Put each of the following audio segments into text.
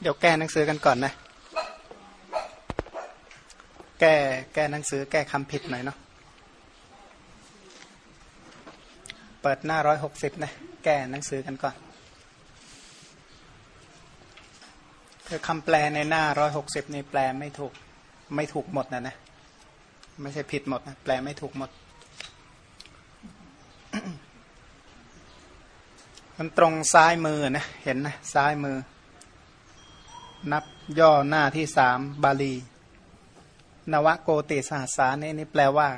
เดี๋ยวแก้หนังสือกันก่อนนะ แก้แก้หนังสือแก้คำผิดหน่อยเนาะ เปิดหน้าร้อยหกสิบนะ แก้หนังสือกันก่อน คือคำแปลในหน้าร้อยหกสิบนี่แปลไม่ถูก ไม่ถูกหมดนะนะ ไม่ใช่ผิดหมดนะ แปลไม่ถูกหมด มันตรงซ้ายมือนะ เห็นนะ ซ้ายมือ นับย่อหน้าที่สามบาลี นวโกติสหสสานี่นี่แปลว่า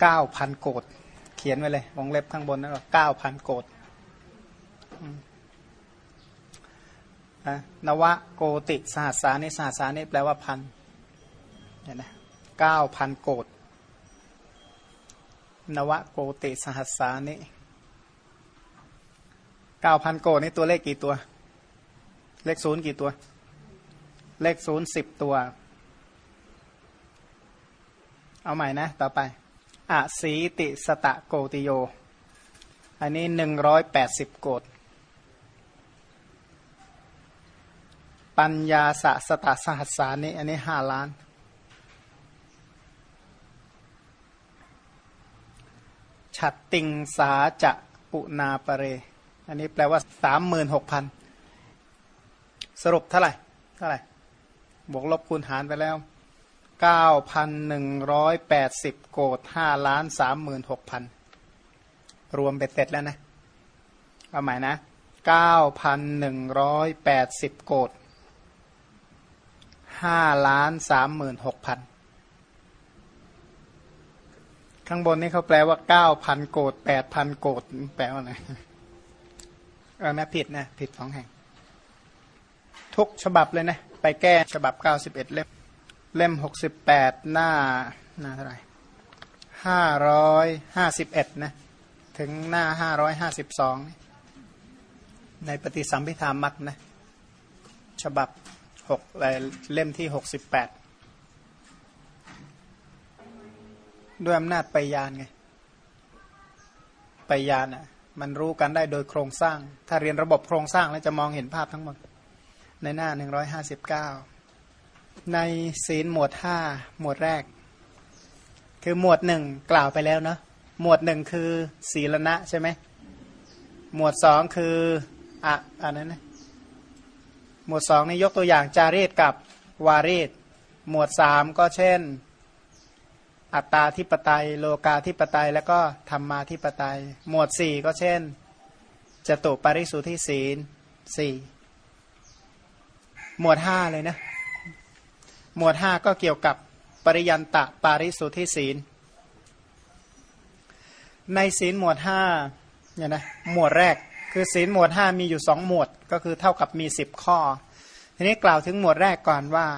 เก้าพันโกดเขียนไว้เลยวงเล็บข้างบนนั่นว่าเก้าพันโกดนวโกติสหสสานี่สหสสานี่แปลว่าพันเห็นไหมเก้าพันโกดนวโกติสหสสานี่เก้าพันโกดนี่ตัวเลขกี่ตัว เลขศูนย์กี่ตัว เลขศูนย์สิบตัว เอาใหม่นะ ต่อไปอะสีติสตะโกติโย อันนี้หนึ่งร้อยแปดสิบโกดปัญญาสะสตะสหัสสานี้อันนี้ห้าล้าน ฉัดติงสาจะปุนาปเร อันนี้แปลว่าสามหมื่นหกพัน สรุปเท่าไหร่เท่าไหร่บวกลบคูณหารไปแล้วเก้าพันหนึ่งร้อยแปดสิบโกดห้าล้านสามหมื่นหกพันรวมเบ็ดเสร็จแล้วนะ เอาใหม่นะเก้าพันหนึ่งร้อยแปดสิบโกดห้าล้านสามหมื่นหกพันข้างบนนี้เขาแปลว่าเก้าพันโกดแปดพันโกดแปลว่าไงเออแม่ผิดนะ ผิดสองแห่ง ทุกฉบับเลยนะ ไปแก้ฉบับ 91 เล่ม เล่ม 68 หน้า หน้าเท่าไหร่551 นะ ถึงหน้า 552 ในปฏิสัมพิธามักนะ ฉบับ6เล่มที่ 68 ด้วยอำนาจไปยานไง ไปยานอะมันรู้กันได้โดยโครงสร้าง ถ้าเรียนระบบโครงสร้างแล้วจะมองเห็นภาพทั้งหมด ในหน้าหนึ่งร้อยห้าสิบเก้าในศีลหมวดห้าหมวดแรก คือหมวดหนึ่งกล่าวไปแล้วเนาะหมวดหนึ่งคือศีลณะใช่ไหมหมวดสองคืออะอันนั้นนะหมวดสองนี่ยกตัวอย่างจารีตกับวารีตหมวดสามก็เช่น อัตตาธิปไตย โลกาธิปไตย แล้วก็ธรรมาธิปไตย หมวดสี่ก็เช่นจตุปาริสุทธิศีลสี่ หมวดห้าเลยนะ หมวดห้าก็เกี่ยวกับปริยันตะปาริสุทธิศีล ในศีลหมวดห้าเนี่ยนะหมวดแรกคือศีลหมวดห้ามีอยู่สองหมวดก็คือเท่ากับมีสิบข้อ ทีนี้กล่าวถึงหมวดแรกก่อนว่า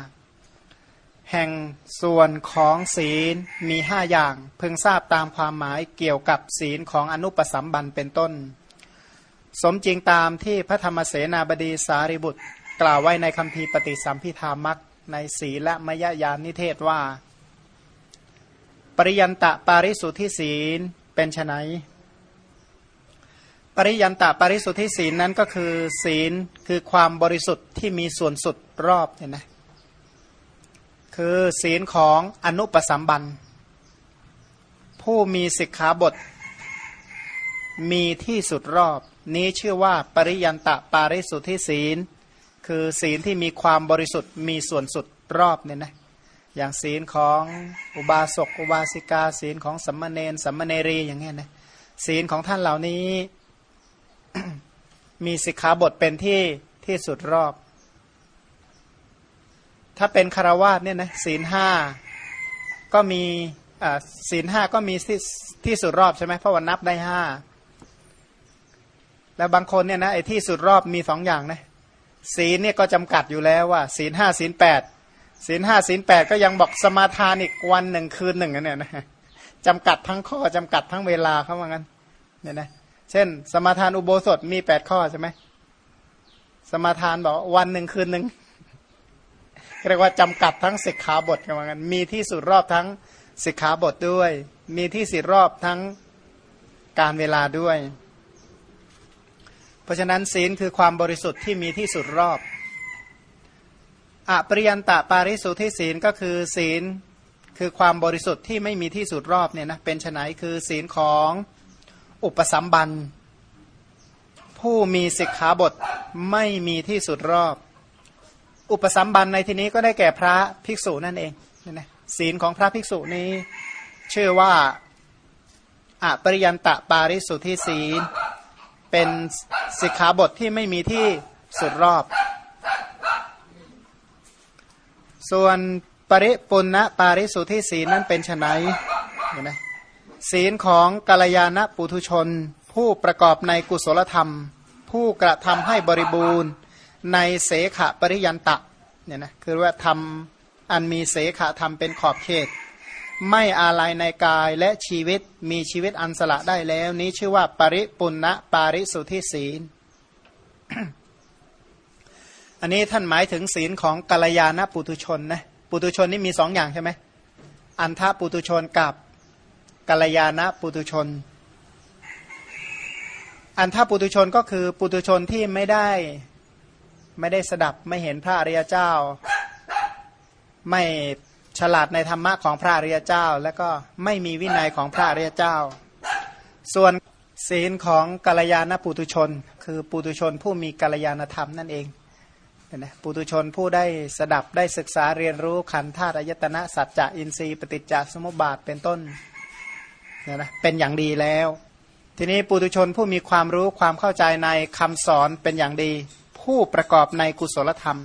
แห่งส่วนของศีลมีห้าอย่างเพิ่งทราบตามความหมายเกี่ยวกับศีลของอนุปสัมบันเป็นต้น สมจริงตามที่พระธรรมเสนาบดีสารีบุตร กล่าวไว้ในคำพีปฏิสัมพิธามักในศีและมยญาณนิเทศว่า ปริยันตะปาริสุทธิศีลเป็นไนปริยันตะปาริสุทธิศีลนั้นก็คือ ศีลคือความบริสุทธิ์ที่มีส่วนสุดรอบเห็นไหมคือศีลของอนุปสัมบันผู้มีสิกขาบท มีที่สุดรอบ นี้ชื่อว่าปริยันตะปาริสุทธิศีล คือศีลที่มีความบริสุทธิ์มีส่วนสุดรอบเนี่ยนะอย่างศีลของอุบาสกอุบาสิกา ศีลของสัมมาเนนสัมมาเนรีอย่างเงี้ยนะศีลของท่านเหล่านี้มีสิกขาบทเป็นที่ที่สุดรอบ ถ้าเป็นคารวาสเนี่ยนะศีลห้าก็มีศีลห้าก็มีที่ที่สุดรอบใช่ไหมเพราะว่านับได้ห้าแล้วบางคนเนี่ยนะไอ้ที่สุดรอบมีสองอย่างนะ ศีลเนี่ยก็จำกัดอยู่แล้วว่า ศีลห้าศีลแปดศีลห้าศีลแปดก็ยังบอกสมาทานอีกวันหนึ่งคืนหนึ่งเนี่ยนะจำกัดทั้งข้อจำกัดทั้งเวลาเขาว่างั้นเนี่ยนะเช่น สมาทานอุโบสถมีแปดข้อใช่ไหมสมาทานบอกวันหนึ่งคืนหนึ่งเรียกว่าจำกัดทั้งสิกขาบทกันว่างั้นมีที่สุดรอบทั้งสิกขาบทด้วย มีที่สิรอบทั้งการเวลาด้วย ราะฉะนั้นศีลคือความบริสุทธิ์ที่มีที่สุดรอบอปริยันตะปาริสุทธิศีลก็คือศีลคือความบริสุทธิ์ที่ไม่มีที่สุดรอบเนี่ยนะเป็นไนคือศีลของอุปสัมบัน ผู้มีสิกขาบทไม่มีที่สุดรอบ อุปสัมบันในที่นี้ก็ได้แก่พระภิกษุนั่นเองเนี่ยนะศีลของพระภิกษุนี้ชื่อว่าอปริยันตะปาริสุทธิศีล เป็นสิกขาบทที่ไม่มีที่สุดรอบ ส่วนปริปุณณปาริสุทธิศีนั้นเป็นไนเห็นไหมศีลของกัลยาณปุถุชน ผู้ประกอบในกุศลธรรม ผู้กระทำให้บริบูรณ์ ในเสขะปริยันตะเนี่ยนะคือว่าทำอันมีเสขะธรรมเป็นขอบเขต ไม่อาลัยในกายและชีวิตมีชีวิตอันสละได้แล้ว นี้ชื่อว่าปริปุณณปาริสุทธิศีล อันนี้ท่านหมายถึงศีลของกัลยาณปุถุชนนะปุตุชนนี่มีสองอย่างใช่ไหมอันทปุตุชนกับกัลยาณปุตุชน อันทปุตุชนก็คือปุตุชนที่ไม่ได้ไม่ได้สดับไม่เห็นพระอริยเจ้า ไม่ ฉลาดในธรรมะของพระอริยเจ้า แล้วก็ไม่มีวินัยของพระอริยเจ้า ส่วนศีลของกัลยาณปุตุชน คือปุตุชนผู้มีกัลยาณธรรมนั่นเองนะปุตุชนผู้ได้สดับได้ศึกษาเรียนรู้ขันธาตุอายตนะสัจจะอินทรีย์ปฏิจจสมุปบาทเป็นต้นเนี่ยนะเป็นอย่างดีแล้ว ทีนี้ปุตุชนผู้มีความรู้ความเข้าใจในคำสอนเป็นอย่างดี ผู้ประกอบในกุศลธรรม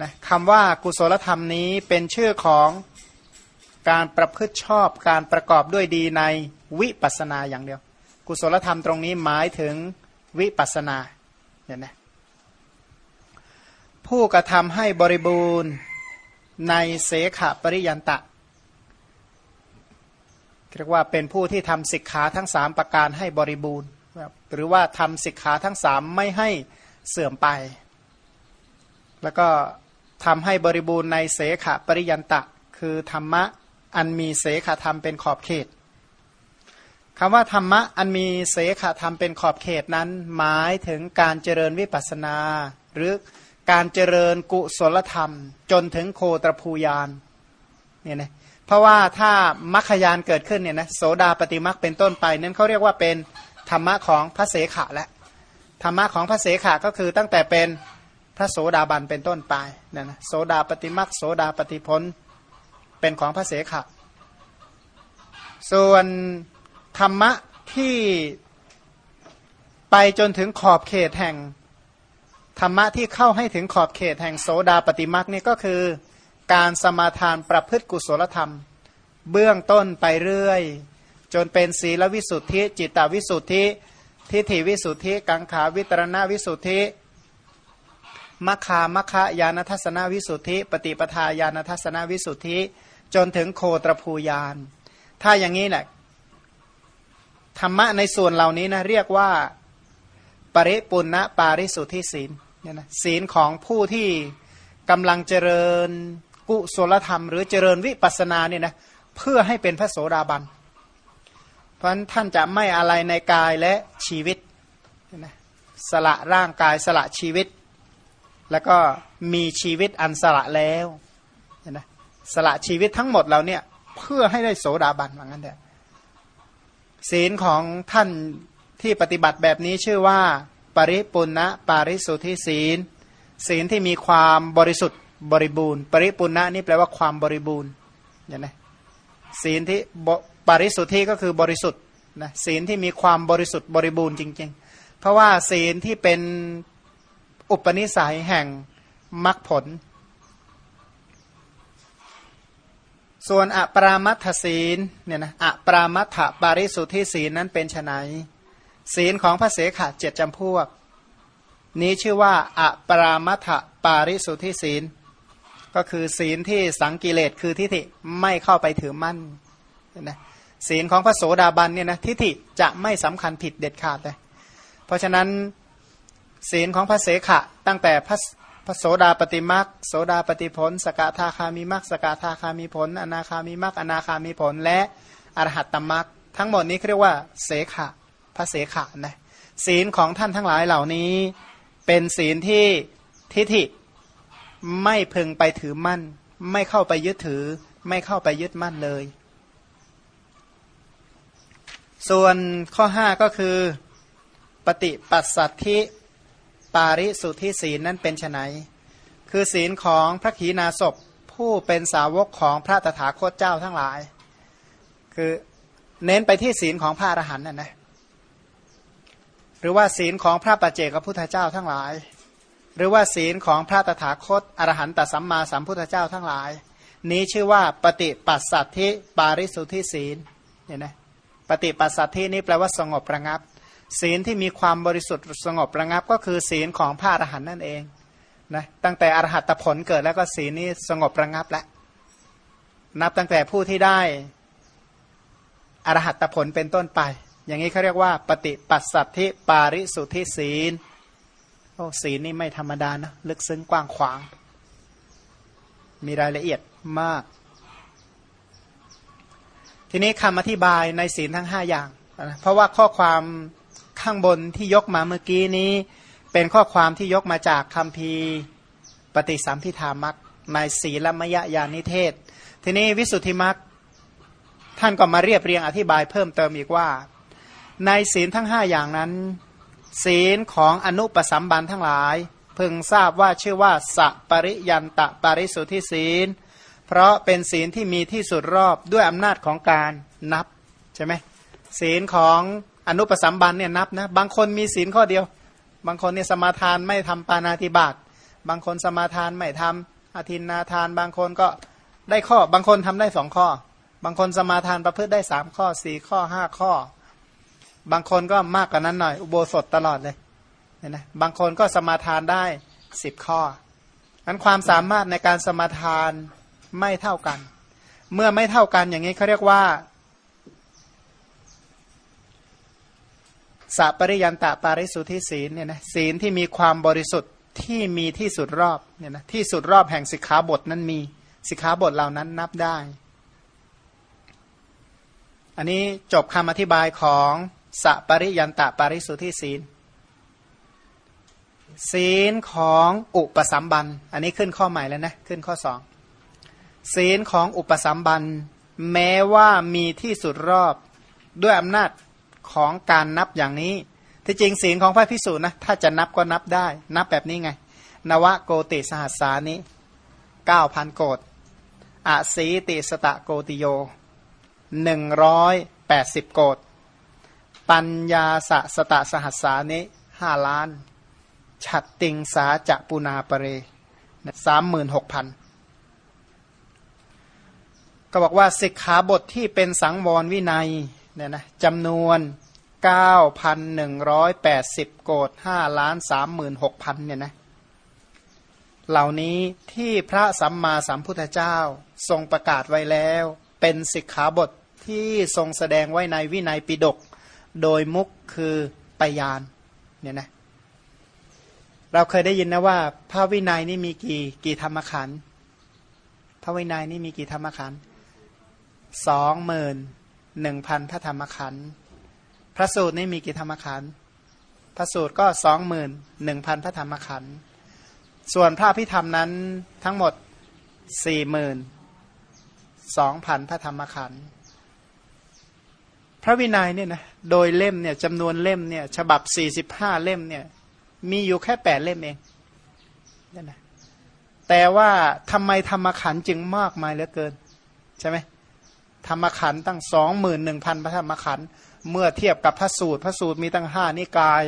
นะคำว่ากุศลธรรมนี้เป็นชื่อของการประพฤติชอบการประกอบด้วยดีในวิปัสนาอย่างเดียว กุศลธรรมตรงนี้หมายถึงวิปัสนาเนี่ยนะผู้กระทำให้บริบูรณ์ในเสขปริยันตะเรียกว่าเป็นผู้ที่ทำสิกขาทั้งสามประการให้บริบูรณ์ หรือว่าทำสิกขาทั้งสามไม่ให้เสื่อมไป แล้วก็ ทำให้บริบูรณ์ในเสขปริยันตะ คือธรรมะอันมีเสขธรรมเป็นขอบเขตคำว่าธรรมะอันมีเสขธรรมเป็นขอบเขตนั้น หมายถึงการเจริญวิปัสนา หรือการเจริญกุศลธรรม จนถึงโคตรภูยานเนี่ยนะเพราะว่าถ้ามัคคยานเกิดขึ้นเนี่ยนะโสดาปฏิมักเป็นต้นไปนั้นเขาเรียกว่าเป็นธรรมะของพระเสขะและธรรมะของพระเสขะก็คือตั้งแต่เป็น พระโสดาบันเป็นต้นไปเนี่ยนะโสดาปฏิมักโสดาปฏิพลเป็นของพระเสขะส่วนธรรมะที่ไปจนถึงขอบเขตแห่งธรรมะที่เข้าให้ถึงขอบเขตแห่งโสดาปฏิมักนี่ก็คือ การสมาทานประพฤติกุศลธรรม เบื้องต้นไปเรื่อย จนเป็นศีลวิสุทธิ จิตตวิสุทธิ ทิฏฐิวิสุทธิ กังขาวิตรณวิสุทธิ มัคคามัคคายานทัศนวิสุทธิ ปฏิปทาญาณทัศนวิสุทธิ จนถึงโคตรภูยาน ถ้าอย่างนี้แหละธรรมะในส่วนเหล่านี้นะเรียกว่าปริปุณณปาริสุทธิศีลเนี่ยนะศีลของผู้ที่กำลังเจริญกุศลธรรม หรือเจริญวิปัสนาเนี่ยนะเพื่อให้เป็นพระโสดาบัน เพราะฉะนั้นท่านจะไม่อะไรในกายและชีวิตนะสละร่างกายสละชีวิต แล้วก็มีชีวิตอันสละแล้วนะสละชีวิตทั้งหมดเราเนี่ยเพื่อให้ได้โสดาบันว่างั้นเถอะศีลของท่านที่ปฏิบัติแบบนี้ชื่อว่า ปริปุณณปาริสุทธิศีล ศีลที่มีความบริสุทธิ์บริบูรณ์ ปริปุณะนี่แปลว่าความบริบูรณ์อย่างไงศีลที่ปริสุทธิก็คือบริสุทธิ์นะศีลที่มีความบริสุทธิ์บริบูรณ์จริง ๆ เพราะว่าศีลที่เป็น อุปนิสัยแห่งมรรคผล ส่วนอปรามัตศีลเนี่ยนะอปรามัตถปาริสุทธิศีลนั้นเป็นไนศีลของพระเสขะเจ็ดจำพวก นี้ชื่อว่าอะปรามัทปาริสุทธิศีล ก็คือศีลที่สังกิเลสคือทิฏฐิไม่เข้าไปถือมั่นนะศีลของพระโสดาบันเนี่ยนะทิฏฐิจะไม่สำคัญผิดเด็ดขาดเลยเพราะฉะนั้น ศีลของพระเสขะ ตั้งแต่พระพระโสดาปฏิมักโสดาปฏิผล สกทาคามีมักสกทาคามีผล อนาคามีมักอนาคามีผล และอรหัตตมักทั้งหมดนี้เรียกว่าเสขะพระเสขานะศีลของท่านทั้งหลายเหล่านี้ เป็นศีลที่ทิฏฐิไม่พึงไปถือมั่น ไม่เข้าไปยึดถือ ไม่เข้าไปยึดมั่นเลย ส่วนข้อห้าก็คือ ปฏิปัสสัทธิ ปาริสุทธิศีลนั้นเป็นไนคือศีลของพระขีณาสพผู้เป็นสาวกของพระตถาคตเจ้าทั้งหลาย คือเน้นไปที่ศีลของพระอรหันต์น่ะนะหรือว่าศีลของพระปัจเจกพุทธเจ้าทั้งหลาย หรือว่าศีลของพระตถาคตอรหันตสัมมาสัมพุทธเจ้าทั้งหลาย นี้ชื่อว่าปฏิปัสสัทธิปาริสุทธิศีลเนี่ยนะปฏิปัสสัทธินี้แปลว่าสงบระงับ ศีลที่มีความบริสุทธิ์สงบระงับ ก็คือศีลของพระอรหันต์นั่นเองนะตั้งแต่อรหัตผลเกิดแล้วก็ศีลนี้สงบระงับแล้วนับตั้งแต่ผู้ที่ได้อรหัตผลเป็นต้นไป อย่างนี้เขาเรียกว่า ปฏิปัสสัทธิปาริสุทธิศีลโอ้ศีลนี่ไม่ธรรมดานะลึกซึ้งกว้างขวาง มีรายละเอียดมาก ทีนี้คำอธิบายในศีลทั้งห้าอย่างนะเพราะว่าข้อความ ข้างบนที่ยกมาเมื่อกี้นี้ เป็นข้อความที่ยกมาจากคำพีปฏิสัมพิธามักในศีลมยญาณิเทศ ทีนี้วิสุทธิมักท่านก็มาเรียบเรียงอธิบายเพิ่มเติมอีกว่า ในศีลทั้งห้าอย่างนั้น ศีลของอนุปสัมบันทั้งหลาย พึงทราบว่าชื่อว่าสัปริยันตะปริสุทธิศีล เพราะเป็นศีลที่มีที่สุดรอบด้วยอำนาจของการนับใช่ไหมศีลของ อนุปสัมบันเนี่ยนับนะบางคนมีศีลข้อเดียว บางคนเนี่ยสมาทานไม่ทำปานาติบาตบางคนสมาทานไม่ทำอาทินนาทาน บางคนก็ได้ข้อบางคนทำได้สองข้อ บางคนสมาทานประพฤติได้สามข้อสี่ข้อห้าข้อ บางคนก็มากกว่านั้นหน่อย อุโบสถตลอดเลยเห็นไหมบางคนก็สมาทานได้สิบข้อนั้นความสามารถในการสมาทานไม่เท่ากัน เมื่อไม่เท่ากันอย่างนี้เขาเรียกว่า สัปริยันตะปาริสุทธิศีลเนี่ยนะศีลที่มีความบริสุทธิ์ที่มีที่สุดรอบเนี่ยนะที่สุดรอบแห่งสิกขาบทนั้นมีสิกขาบทเหล่านั้นนับได้ อันนี้จบคำอธิบายของสัปริยันตะปาริสุทธิศีล ศีลของอุปสัมบัน อันนี้ขึ้นข้อใหม่แล้วนะ ขึ้นข้อสองศีลของอุปสัมบัน แม้ว่ามีที่สุดรอบด้วยอำนาจ ของการนับอย่างนี้ ที่จริงศีลของพระพิสูจน์นะถ้าจะนับก็นับได้ นับแบบนี้ไง นวโกติสหัสสานิเก้าพันโกดอาศีติสตะโกติโยหนึ่งร้อยแปดสิบโกดปัญญาสะสตะสหัสสานิห้าล้านฉัดติงสาจะปุนาปเรสามหมื่นหกพันก็บอกว่าสิกขาบทที่เป็นสังวรวินัยเนี่ยนะจำนวน เก้าพันหนึ่งร้อยแปดสิบโกดห้าล้านสามหมื่นหกพันเนี่ยนะเหล่านี้ที่พระสัมมาสัมพุทธเจ้าทรงประกาศไว้แล้ว เป็นสิกขาบทที่ทรงแสดงไว้ในวินัยปิฎกโดยมุกคือปยานเนี่ยนะเราเคยได้ยินนะว่า พระวินัยนี่มีกี่กี่ธรรมขันธ์พระวินัยนี่มีกี่ธรรมขันธ์สองหมื่นหนึ่งพันพระธรรมขันธ์ ระสูตรนี่มีกี่ธรรมขันธ์พระสูตรก็สองหมื่นหนึ่งพันพระธรรมขันธ์ส่วนพระพิธรรมนั้นทั้งหมดสี่หมื่นสองพันพระธรรมขันธ์พระวินัยเนี่ยนะโดยเล่มเนี่ยจำนวนเล่มเนี่ยฉบับสี่สิบห้าเล่มเนี่ยมีอยู่แค่แปดเล่มเองนี่นะแต่ว่าทำไมธรรมขันจึงมากมายเหลือเกิน ใช่ไหมธรรมขันตั้งสองหมื่นหนึ่งพันพระธรรมขัน เมื่อเทียบกับพระสูตร พระสูตรมีตั้งห้านิกาย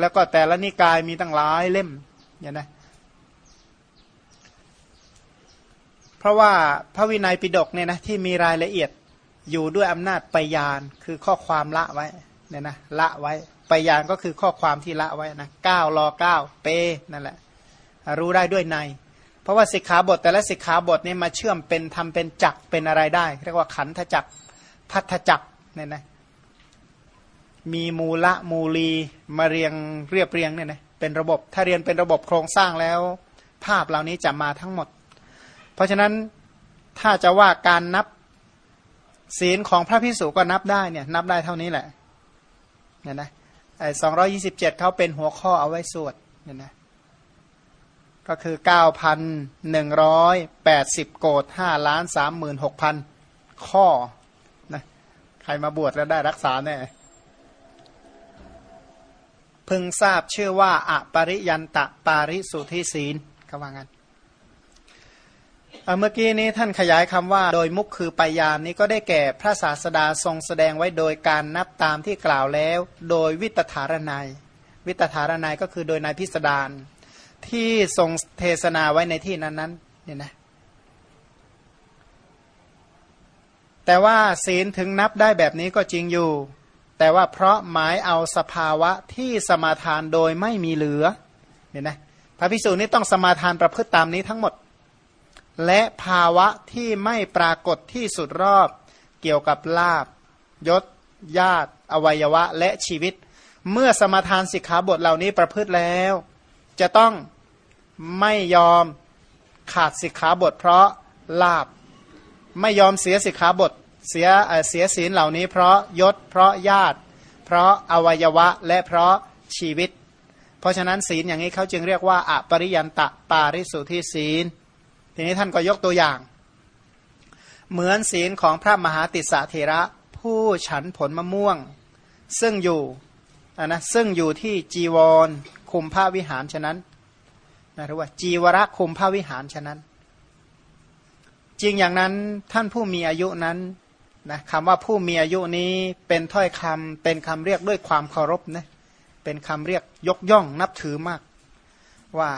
แล้วก็แต่ละนิกายมีตั้งหลายเล่มเนี่ยนะเพราะว่าพระวินัยปิฎกเนี่ยนะที่มีรายละเอียดอยู่ด้วยอำนาจปยานคือข้อความละไว้เนี่ยนะละไว้ปยานก็คือข้อความที่ละไว้นะเก้ารอเก้าเปนั่นแหละ รู้ได้ด้วยใน เพราะว่าสิกขาบทแต่ละสิกขาบทนี่มาเชื่อมเป็นทำเป็นจักเป็นอะไรได้ เรียกว่าขันธจักพัทธจักเนี่ยนะ มีมูละมูลีมาเรียงเรียบเรียงเนี่ยนะเป็นระบบถ้าเรียนเป็นระบบโครงสร้างแล้ว ภาพเหล่านี้จะมาทั้งหมด เพราะฉะนั้นถ้าจะว่าการนับศีลของพระพิสุก็นับได้เนี่ยนับได้เท่านี้แหละเนี่ยนะไอ้สองร้อยี่สิบเจ็ดเขาเป็นหัวข้อเอาไว้สวดเนี่ยนะก็ก็คือ9,180โกด5ล้าน36,000ข้อนะใครมาบวชแล้วได้รักษาแน่ พึงทราบชื่อว่าอปริยันตะปาริสุทธิศีลเขาว่างั้นเมื่อกี้นี้ท่านขยายคำว่า โดยมุกคือปยานนี้ก็ได้แก่พระศาสดาทรงแสดงไว้โดยการนับตามที่กล่าวแล้ว โดยวิตถารนายวิตถารนายก็คือโดยนายพิสดารที่ทรงเทศนาไว้ในที่นั้นนั้นเนี่ยนะแต่ว่าศีลถึงนับได้แบบนี้ก็จริงอยู่ แต่ว่าเพราะหมายเอาสภาวะที่สมาทานโดยไม่มีเหลือเนี่ยนะพระพิสูจน์นี้ต้องสมาทานประพฤติตามนี้ทั้งหมด และภาวะที่ไม่ปรากฏที่สุดรอบเกี่ยวกับลาบยศ ญาติ อวัยวะและชีวิต เมื่อสมาทานสิกขาบทเหล่านี้ประพฤติแล้ว จะต้องไม่ยอมขาดสิกขาบทเพราะลาบ ไม่ยอมเสียสิกขาบท เสียเสียศีลเหล่านี้เพราะยศเพราะญาติ เพราะอวัยวะและเพราะชีวิต เพราะฉะนั้นศีลอย่างนี้เขาจึงเรียกว่าอปริยันตะปาริสุทธิศีล ทีนี้ท่านก็ยกตัวอย่าง เหมือนศีลของพระมหาติสเถระผู้ฉันผลมะม่วง ซึ่งอยู่นะซึ่งอยู่ที่จีวรคุมผ้าวิหารฉะนั้นนะหรือว่าจีวรคุมผ้าวิหารฉะนั้นจริงอย่างนั้นท่านผู้มีอายุนั้น นะคำว่าผู้มีอายุนี้เป็นถ้อยคำเป็นคำเรียกด้วยความเคารพนะเป็นคำเรียกยกย่องนับถือมาก ว่า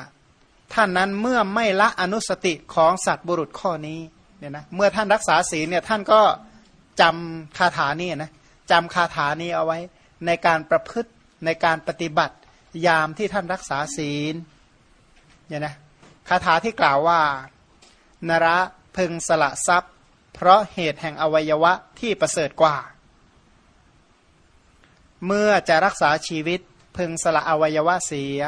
ท่านนั้นเมื่อไม่ละอนุสติของสัตว์บุรุษข้อนี้เนี่ยนะเมื่อท่านรักษาศีลเนี่ยท่านก็จำคาถานี้นะจำคาถานี้เอาไว้ในการประพฤติในการปฏิบัติยามที่ท่านรักษาศีลเนี่ยนะคาถาที่กล่าวว่า นระพึงสละทรัพย์ ราะเหตุแห่งอวัยวะที่ประเสริฐกว่า เมื่อจะรักษาชีวิตพึงสละอวัยวะเสีย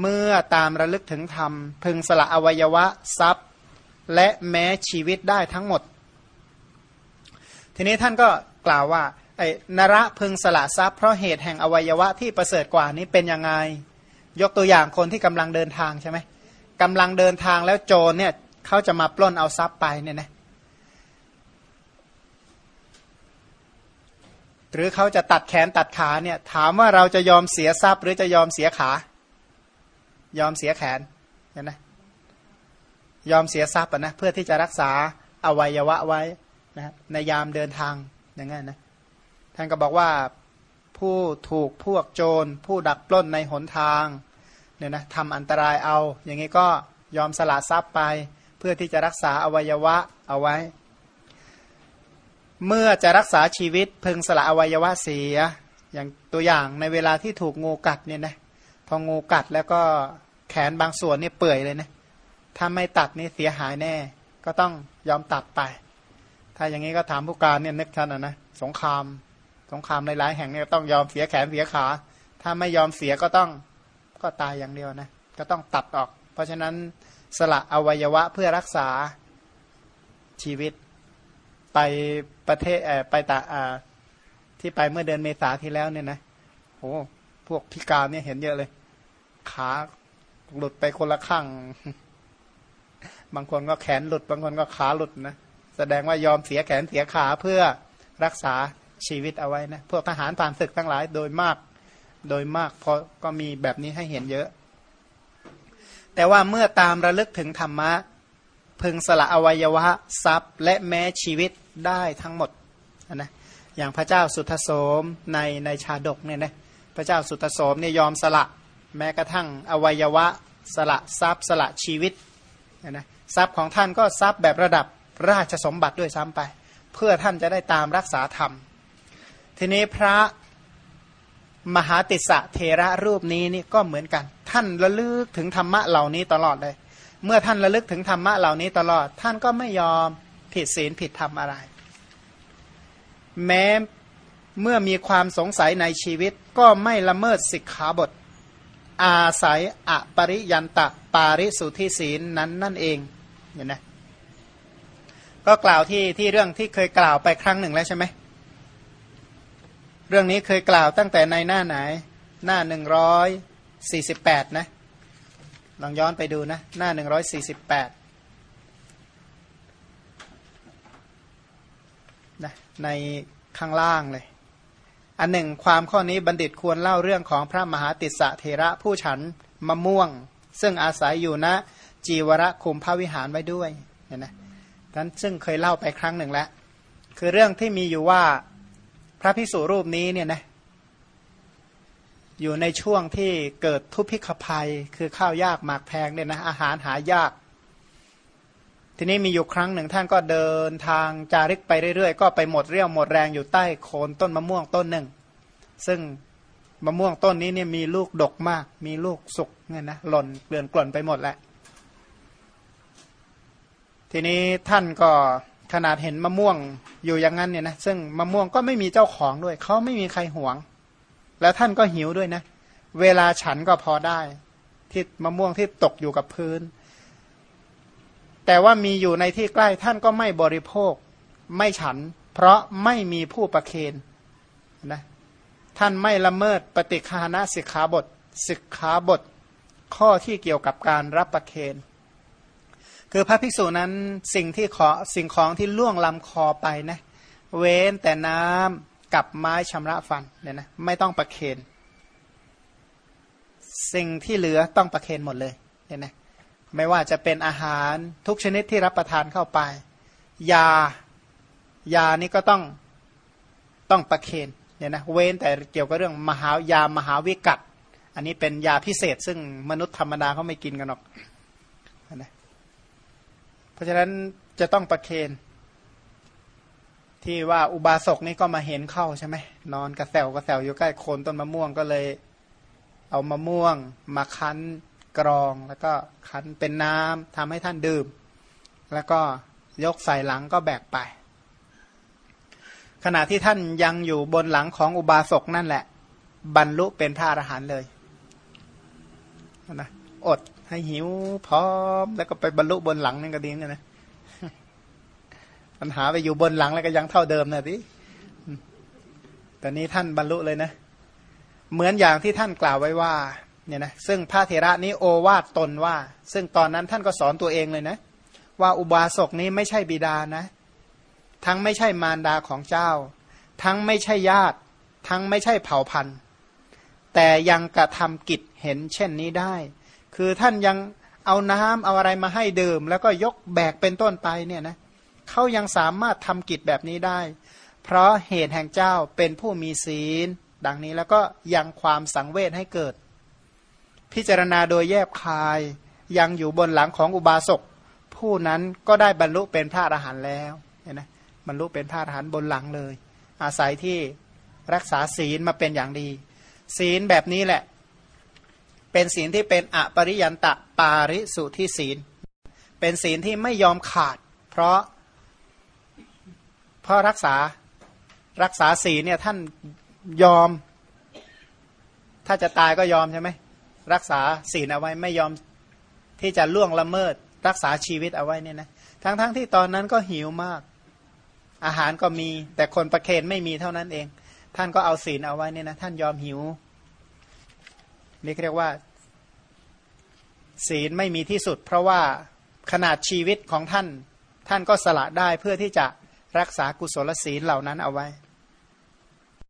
เมื่อตามระลึกถึงธรรม พึงสละอวัยวะทรัพย์ และแม้ชีวิตได้ทั้งหมด ทีนี้ท่านก็กล่าวว่าไอ้นระพึงสละทรัพย์เพราะเหตุแห่งอวัยวะที่ประเสริฐกว่านี้เป็นยังไง ยกตัวอย่างคนที่กำลังเดินทางใช่ไหมกำลังเดินทางแล้วโจรเนี่ยเขาจะมาปล้นเอาทรัพย์ไปเนี่ยนะ หรือเขาจะตัดแขนตัดขาเนี่ย ถามว่าเราจะยอมเสียทรัพย์ หรือจะยอมเสียขา ยอมเสียแขนเห็นไหมยอมเสียทรัพย์นะเพื่อที่จะรักษาอวัยวะไว้นะในยามเดินทางอย่างนั้นนะท่านก็บอกว่าผู้ถูกพวกโจร ผู้ดักปล้นในหนทางเนี่ยนะทำอันตรายเอา อย่างนี้ก็ยอมสละทรัพย์ไป เพื่อที่จะรักษาอวัยวะเอาไว้ เมื่อจะรักษาชีวิตพึงสละอวัยวะเสีย อย่างตัวอย่างในเวลาที่ถูกงูกัดเนี่ยนะพองูกัดแล้วก็แขนบางส่วนเนี่ยเปื่อยเลยนะถ้าไม่ตัดนี่เสียหายแน่ ก็ต้องยอมตัดไป ถ้าอย่างนี้ก็ถามผู้การเนี่ยนึกท่านนะสงคราม สงครามหลายๆแห่งเนี่ยต้องยอมเสียแขนเสียขา ถ้าไม่ยอมเสียก็ต้องก็ตายอย่างเดียวนะก็ต้องตัดออก เพราะฉะนั้นสละอวัยวะเพื่อรักษาชีวิต ไปประเทศเไปตาที่ไปเมื่อเดือนเมษาที่แล้วเนี่ยนะโอ้พวกพิการเนี่ยเห็นเยอะเลย ขาหลุดไปคนละข้าง บางคนก็แขนหลุด บางคนก็ขาหลุดนะแสดงว่ายอมเสียแขนเสียขาเพื่อรักษาชีวิตเอาไว้นะพวกทหารผ่านศึกทั้งหลายโดยมาก โดยมากพอก็มีแบบนี้ให้เห็นเยอะ แต่ว่าเมื่อตามระลึกถึงธรรมะพึงสละอวัยวะทรัพย์ และแม้ชีวิต ได้ทั้งหมดนะอย่างพระเจ้าสุทโสมในในชาดกเนี่ยนะพระเจ้าสุทโสมเนี่ยยอมสละแม้กระทั่งอวัยวะสละทรัพย์สละชีวิตนะทรัพย์ของท่านก็ทรัพย์แบบระดับราชสมบัติด้วยซ้ำไป เพื่อท่านจะได้ตามรักษาธรรม ทีนี้พระมหาติสะเทระรูปนี้นี่ก็เหมือนกัน ท่านระลึกถึงธรรมะเหล่านี้ตลอดเลย เมื่อท่านระลึกถึงธรรมะเหล่านี้ตลอด ท่านก็ไม่ยอม ผิดศีลผิดธรรมอะไร แม้เมื่อมีความสงสัยในชีวิตก็ไม่ละเมิดสิกขาบท อาศัยอปริยันตะปาริสุทธิศีลนั้นนั่นเองเห็นไหมก็กล่าวที่ที่เรื่องที่เคยกล่าวไปครั้งหนึ่งแล้วใช่ไหมเรื่องนี้เคยกล่าวตั้งแต่ในหน้าไหน หน้าหนึ่งร้อยสี่สิบแปดนะลองย้อนไปดูนะ หน้าหนึ่งร้อยสี่สิบแปดนะ ในข้างล่างเลย อันหนึ่งความข้อนี้บัณฑิตควรเล่าเรื่องของพระมหาติสะเทระผู้ฉันมะม่วง ซึ่งอาศัยอยู่ณจีวรคุมพระวิหารไว้ด้วยเห็นไหมนั้นซึ่งเคยเล่าไปครั้งหนึ่งแล้ว คือเรื่องที่มีอยู่ว่าพระพิสุรูปนี้เนี่ยนะอยู่ในช่วงที่เกิดทุพพิกภัย คือข้าวยากหมากแพงเนี่ยนะอาหารหายาก ทีนี้มีอยู่ครั้งหนึ่งท่านก็เดินทางจาริกไปเรื่อยๆ ก็ไปหมดเรี่ยวหมดแรงอยู่ใต้โคนต้นมะม่วงต้นหนึ่ง ซึ่งมะม่วงต้นนี้เนี่ยมีลูกดกมาก มีลูกสุกเนี่ยนะหล่นเกลื่อนกล่นไปหมดแหละ ทีนี้ท่านก็ขนาดเห็นมะม่วงอยู่อย่างนั้นเนี่ยนะซึ่งมะม่วงก็ไม่มีเจ้าของด้วยเขาไม่มีใครหวง แล้วท่านก็หิวด้วยนะ เวลาฉันก็พอได้ ที่มะม่วงที่ตกอยู่กับพื้น แต่ว่ามีอยู่ในที่ใกล้ท่านก็ไม่บริโภค ไม่ฉัน เพราะไม่มีผู้ประเคนนะท่านไม่ละเมิดปฏิคานะสิกขาบทสิกขาบท ข้อที่เกี่ยวกับการรับประเคนคือพระภิกษุนั้นสิ่งที่ขอสิ่งของที่ล่วงลำคอไปนะเว้นแต่น้ำกับไม้ชำระฟันเนี่ยนะไม่ต้องประเคนสิ่งที่เหลือต้องประเคนหมดเลยเนี่ยนะ ไม่ว่าจะเป็นอาหารทุกชนิดที่รับประทานเข้าไป ยายานี่ก็ต้องต้องประเคนเนี่ยนะเว้นแต่เกี่ยวกับเรื่องมหายามหาวิกัตอันนี้เป็นยาพิเศษ ซึ่งมนุษย์ธรรมดาเขาไม่กินกันหรอกนะเพราะฉะนั้นจะต้องประเคนที่ว่าอุบาสกนี่ก็มาเห็นเข้าใช่ไหมนอนกระแสวกระแสวอยู่ใกล้โคนต้นมะม่วงก็เลย เอามะม่วง มาคั้น กรองแล้วก็คั้นเป็นน้ำทำให้ท่านดื่ม แล้วก็ยกใส่หลังก็แบกไป ขณะที่ท่านยังอยู่บนหลังของอุบาสกนั่นแหละ บรรลุเป็นพระอรหันต์เลยนะอดให้หิวพร้อม แล้วก็ไปบรรลุบนหลังนั่นก็ดีนนะปัญหาไปอยู่บนหลังแล้วก็ยังเท่าเดิมนะพี่ตอนนี้ท่านบรรลุเลยนะ เหมือนอย่างที่ท่านกล่าวไว้ว่า เนี่ยนะซึ่งพระเถระนี้โอวาทตนว่า ซึ่งตอนนั้นท่านก็สอนตัวเองเลยนะ ว่าอุบาสกนี้ไม่ใช่บิดานะ ทั้งไม่ใช่มารดาของเจ้า ทั้งไม่ใช่ญาติ ทั้งไม่ใช่เผ่าพันธุ์ แต่ยังกระทำกิจเห็นเช่นนี้ได้ คือท่านยังเอาน้ำเอาอะไรมาให้ดื่ม แล้วก็ยกแบกเป็นต้นไปเนี่ยนะเขายังสามารถทำกิจแบบนี้ได้ เพราะเหตุแห่งเจ้าเป็นผู้มีศีล ดังนี้แล้วก็ยังความสังเวชให้เกิด พิจารณาโดยแยบคาย ยังอยู่บนหลังของอุบาสกผู้นั้นก็ได้บรรลุเป็นพระอรหันต์แล้วเห็นไหมบรรลุเป็นพระอรหันต์บนหลังเลย อาศัยที่รักษาศีลมาเป็นอย่างดี ศีลแบบนี้แหละ เป็นศีลที่เป็นอปริยันตะปาริสุทธิศีล เป็นศีลที่ไม่ยอมขาด เพราะเพราะรักษารักษาศีลเนี่ยท่านยอม ถ้าจะตายก็ยอมใช่ไหม รักษาศีลเอาไว้ไม่ยอมที่จะล่วงละเมิด รักษาชีวิตเอาไว้เนี่ยนะทั้งๆทที่ตอนนั้นก็หิวมาก อาหารก็มี แต่คนประเคนไม่มีเท่านั้นเอง ท่านก็เอาศีลเอาไว้เนี่ยนะท่านยอมหิวนี่เรียกว่า ศีลไม่มีที่สุด เพราะว่าขนาดชีวิตของท่าน ท่านก็สละได้เพื่อที่จะรักษากุศลศีลเหล่านั้นเอาไว้